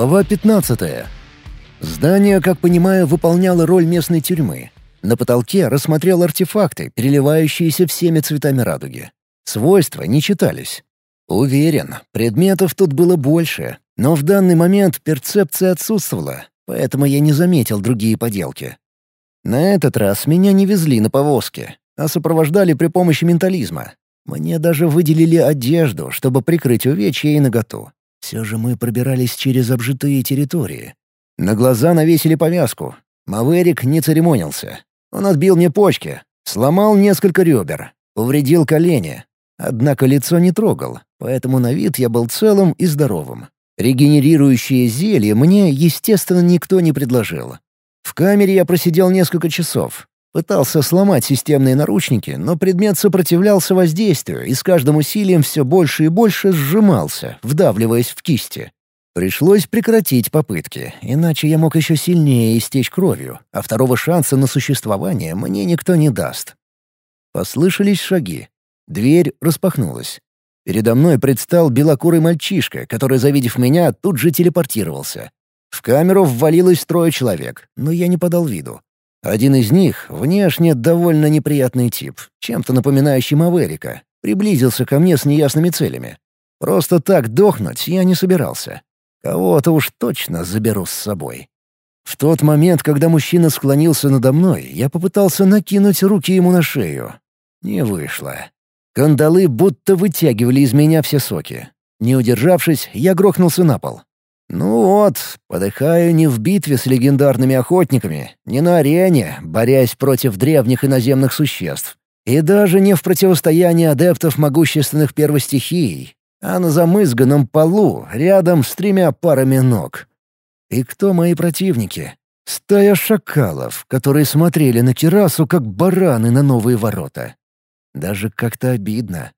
Глава 15. Здание, как понимаю, выполняло роль местной тюрьмы. На потолке рассмотрел артефакты, переливающиеся всеми цветами радуги. Свойства не читались. Уверен, предметов тут было больше, но в данный момент перцепция отсутствовала, поэтому я не заметил другие поделки. На этот раз меня не везли на повозке, а сопровождали при помощи ментализма. Мне даже выделили одежду, чтобы прикрыть увечья и наготу. Все же мы пробирались через обжитые территории. На глаза навесили повязку. Маверик не церемонился. Он отбил мне почки, сломал несколько ребер, повредил колени. Однако лицо не трогал, поэтому на вид я был целым и здоровым. Регенерирующее зелье мне, естественно, никто не предложил. В камере я просидел несколько часов. Пытался сломать системные наручники, но предмет сопротивлялся воздействию и с каждым усилием все больше и больше сжимался, вдавливаясь в кисти. Пришлось прекратить попытки, иначе я мог еще сильнее истечь кровью, а второго шанса на существование мне никто не даст. Послышались шаги. Дверь распахнулась. Передо мной предстал белокурый мальчишка, который, завидев меня, тут же телепортировался. В камеру ввалилось трое человек, но я не подал виду. Один из них, внешне довольно неприятный тип, чем-то напоминающий Маверика, приблизился ко мне с неясными целями. Просто так дохнуть я не собирался. Кого-то уж точно заберу с собой. В тот момент, когда мужчина склонился надо мной, я попытался накинуть руки ему на шею. Не вышло. Кандалы будто вытягивали из меня все соки. Не удержавшись, я грохнулся на пол. Ну вот, подыхаю не в битве с легендарными охотниками, не на арене, борясь против древних иноземных существ, и даже не в противостоянии адептов могущественных первостихий, а на замызганном полу рядом с тремя парами ног. И кто мои противники? Стая шакалов, которые смотрели на террасу, как бараны на новые ворота. Даже как-то обидно.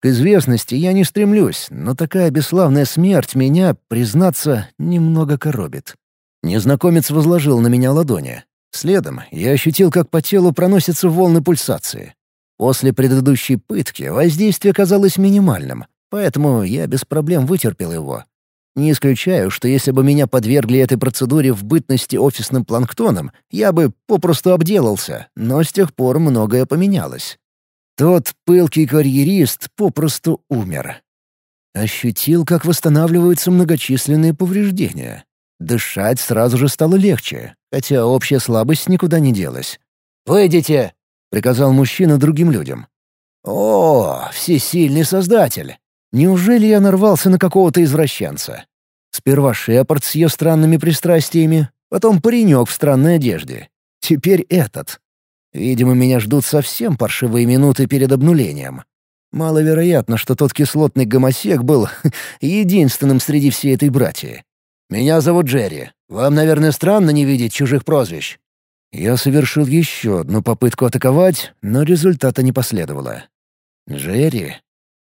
К известности я не стремлюсь, но такая бесславная смерть меня, признаться, немного коробит. Незнакомец возложил на меня ладони. Следом я ощутил, как по телу проносятся волны пульсации. После предыдущей пытки воздействие казалось минимальным, Поэтому я без проблем вытерпел его. Не исключаю, что если бы меня подвергли этой процедуре в бытности офисным планктоном, я бы попросту обделался, но с тех пор многое поменялось. Тот пылкий карьерист попросту умер. Ощутил, как восстанавливаются многочисленные повреждения. Дышать сразу же стало легче, хотя общая слабость никуда не делась. «Выйдите!» — приказал мужчина другим людям. «О, всесильный создатель! Неужели я нарвался на какого-то извращенца? Сперва Шепард с ее странными пристрастиями, потом паренек в странной одежде. Теперь этот. Видимо, меня ждут совсем паршивые минуты перед обнулением. Маловероятно, что тот кислотный гомосек был единственным среди всей этой братьи. «Меня зовут Джерри. Вам, наверное, странно не видеть чужих прозвищ». Я совершил еще одну попытку атаковать, но результата не последовало. Джерри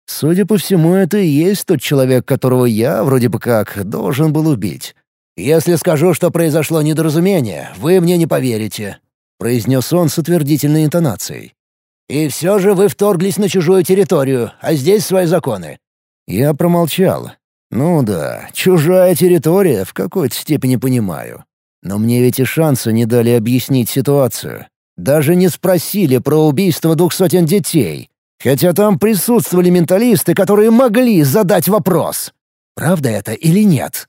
Судя по всему, это и есть тот человек, которого я, вроде бы как, должен был убить. «Если скажу, что произошло недоразумение, вы мне не поверите», — произнес он с утвердительной интонацией. «И все же вы вторглись на чужую территорию, а здесь свои законы». Я промолчал. «Ну да, чужая территория, в какой-то степени понимаю. Но мне ведь и шанса не дали объяснить ситуацию. Даже не спросили про убийство двух сотен детей. Хотя там присутствовали менталисты, которые могли задать вопрос. Правда это или нет?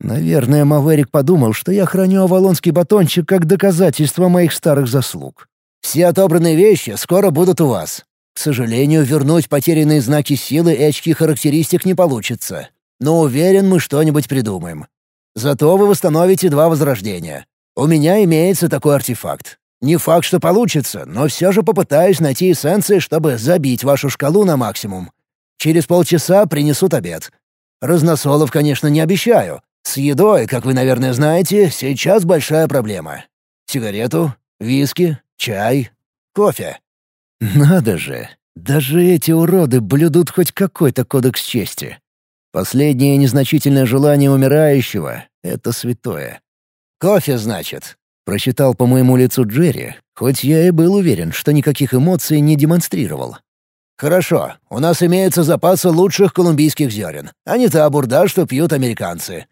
Наверное, Маверик подумал, что я храню авалонский батончик как доказательство моих старых заслуг. Все отобранные вещи скоро будут у вас. К сожалению, вернуть потерянные знаки силы и очки характеристик не получится. Но уверен, мы что-нибудь придумаем. Зато вы восстановите два возрождения. У меня имеется такой артефакт. Не факт, что получится, но все же попытаюсь найти эссенции, чтобы забить вашу шкалу на максимум. Через полчаса принесут обед. Разносолов, конечно, не обещаю. С едой, как вы, наверное, знаете, сейчас большая проблема. Сигарету, виски, чай, кофе. Надо же, даже эти уроды блюдут хоть какой-то кодекс чести. Последнее незначительное желание умирающего — это святое. Кофе, значит. Прочитал по моему лицу Джерри, хоть я и был уверен, что никаких эмоций не демонстрировал. «Хорошо, у нас имеются запасы лучших колумбийских зерен, а не та бурда, что пьют американцы.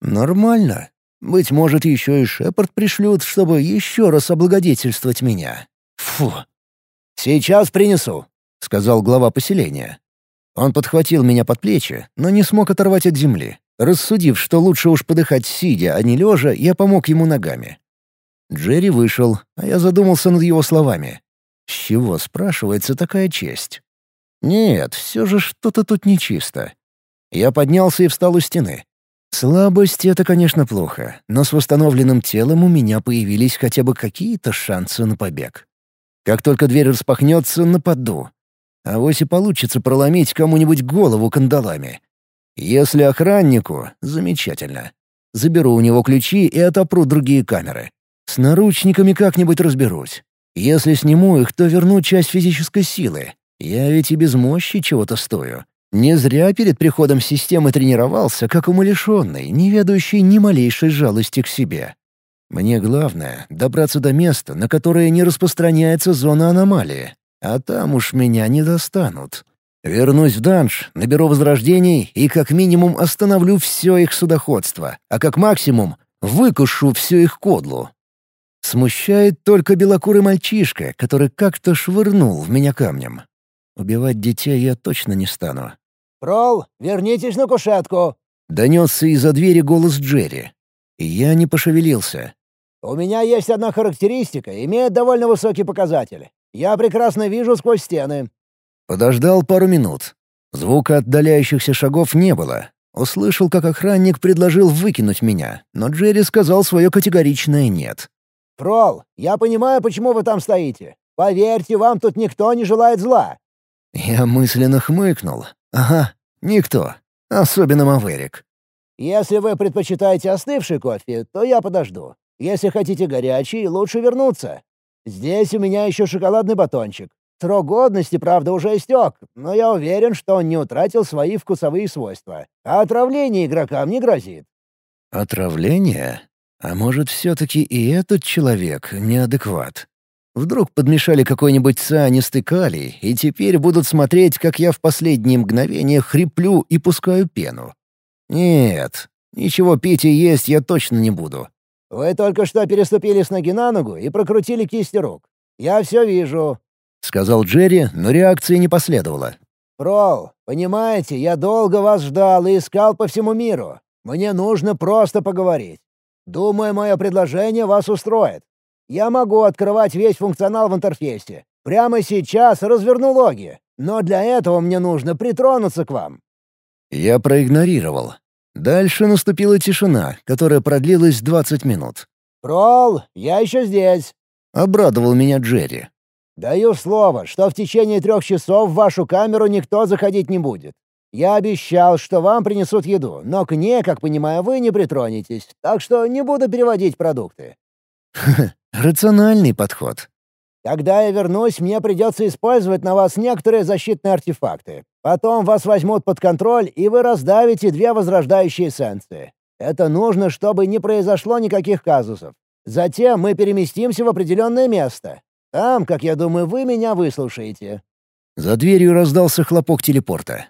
Нормально. Быть может, еще и Шепард пришлют, чтобы еще раз облагодетельствовать меня. Фу. «Сейчас принесу», — сказал глава поселения. Он подхватил меня под плечи, но не смог оторвать от земли. Рассудив, что лучше уж подыхать сидя, а не лежа, я помог ему ногами. Джерри вышел, а я задумался над его словами. С чего, спрашивается, такая честь? Нет, все же что-то тут нечисто. Я поднялся и встал у стены. Слабость — это, конечно, плохо, но с восстановленным телом у меня появились хотя бы какие-то шансы на побег. Как только дверь распахнется, нападу. А вось и получится проломить кому-нибудь голову кандалами. Если охраннику — замечательно. Заберу у него ключи и отопру другие камеры. С наручниками как-нибудь разберусь. Если сниму их, то верну часть физической силы. Я ведь и без мощи чего-то стою. Не зря перед приходом системы тренировался, как умалишенный, не ведающий ни малейшей жалости к себе. Мне главное — добраться до места, на которое не распространяется зона аномалии. А там уж меня не достанут. Вернусь в данж, наберу возрождений и как минимум остановлю все их судоходство, а как максимум — выкушу всю их кодлу. Смущает только белокурый мальчишка, который как-то швырнул в меня камнем. Убивать детей я точно не стану. «Прол, вернитесь на кушетку!» — донесся из-за двери голос Джерри. Я не пошевелился. «У меня есть одна характеристика, имеет довольно высокий показатель. Я прекрасно вижу сквозь стены». Подождал пару минут. Звука отдаляющихся шагов не было. Услышал, как охранник предложил выкинуть меня, но Джерри сказал свое категоричное «нет». «Прол, я понимаю, почему вы там стоите. Поверьте, вам тут никто не желает зла. Я мысленно хмыкнул. «Ага, никто. Особенно Маверик». «Если вы предпочитаете остывший кофе, то я подожду. Если хотите горячий, лучше вернуться. Здесь у меня еще шоколадный батончик. Срок годности, правда, уже истек, но я уверен, что он не утратил свои вкусовые свойства. А отравление игрокам не грозит». «Отравление? А может, все-таки и этот человек неадекват?» Вдруг подмешали какой-нибудь цианистый калий, и теперь будут смотреть, как я в последние мгновения хриплю и пускаю пену. Нет, ничего пить и есть я точно не буду. «Вы только что переступили с ноги на ногу и прокрутили кисти рук. Я все вижу», — сказал Джерри, но реакции не последовало. «Прол, понимаете, я долго вас ждал и искал по всему миру. Мне нужно просто поговорить. Думаю, мое предложение вас устроит. Я могу открывать весь функционал в интерфейсе. Прямо сейчас разверну логи. Но для этого мне нужно притронуться к вам». Я проигнорировал. Дальше наступила тишина, которая продлилась 20 минут. «Прол, я еще здесь», — обрадовал меня Джерри. «Даю слово, что в течение трех часов в вашу камеру никто заходить не будет. Я обещал, что вам принесут еду, но к ней, как понимаю, вы не притронетесь, так что не буду переводить продукты. Рациональный подход. Когда я вернусь, мне придется использовать на вас некоторые защитные артефакты. Потом вас возьмут под контроль, и вы раздавите две возрождающие эссенции. Это нужно, чтобы не произошло никаких казусов. Затем мы переместимся в определенное место. Там, как я думаю, вы меня выслушаете». За дверью раздался хлопок телепорта.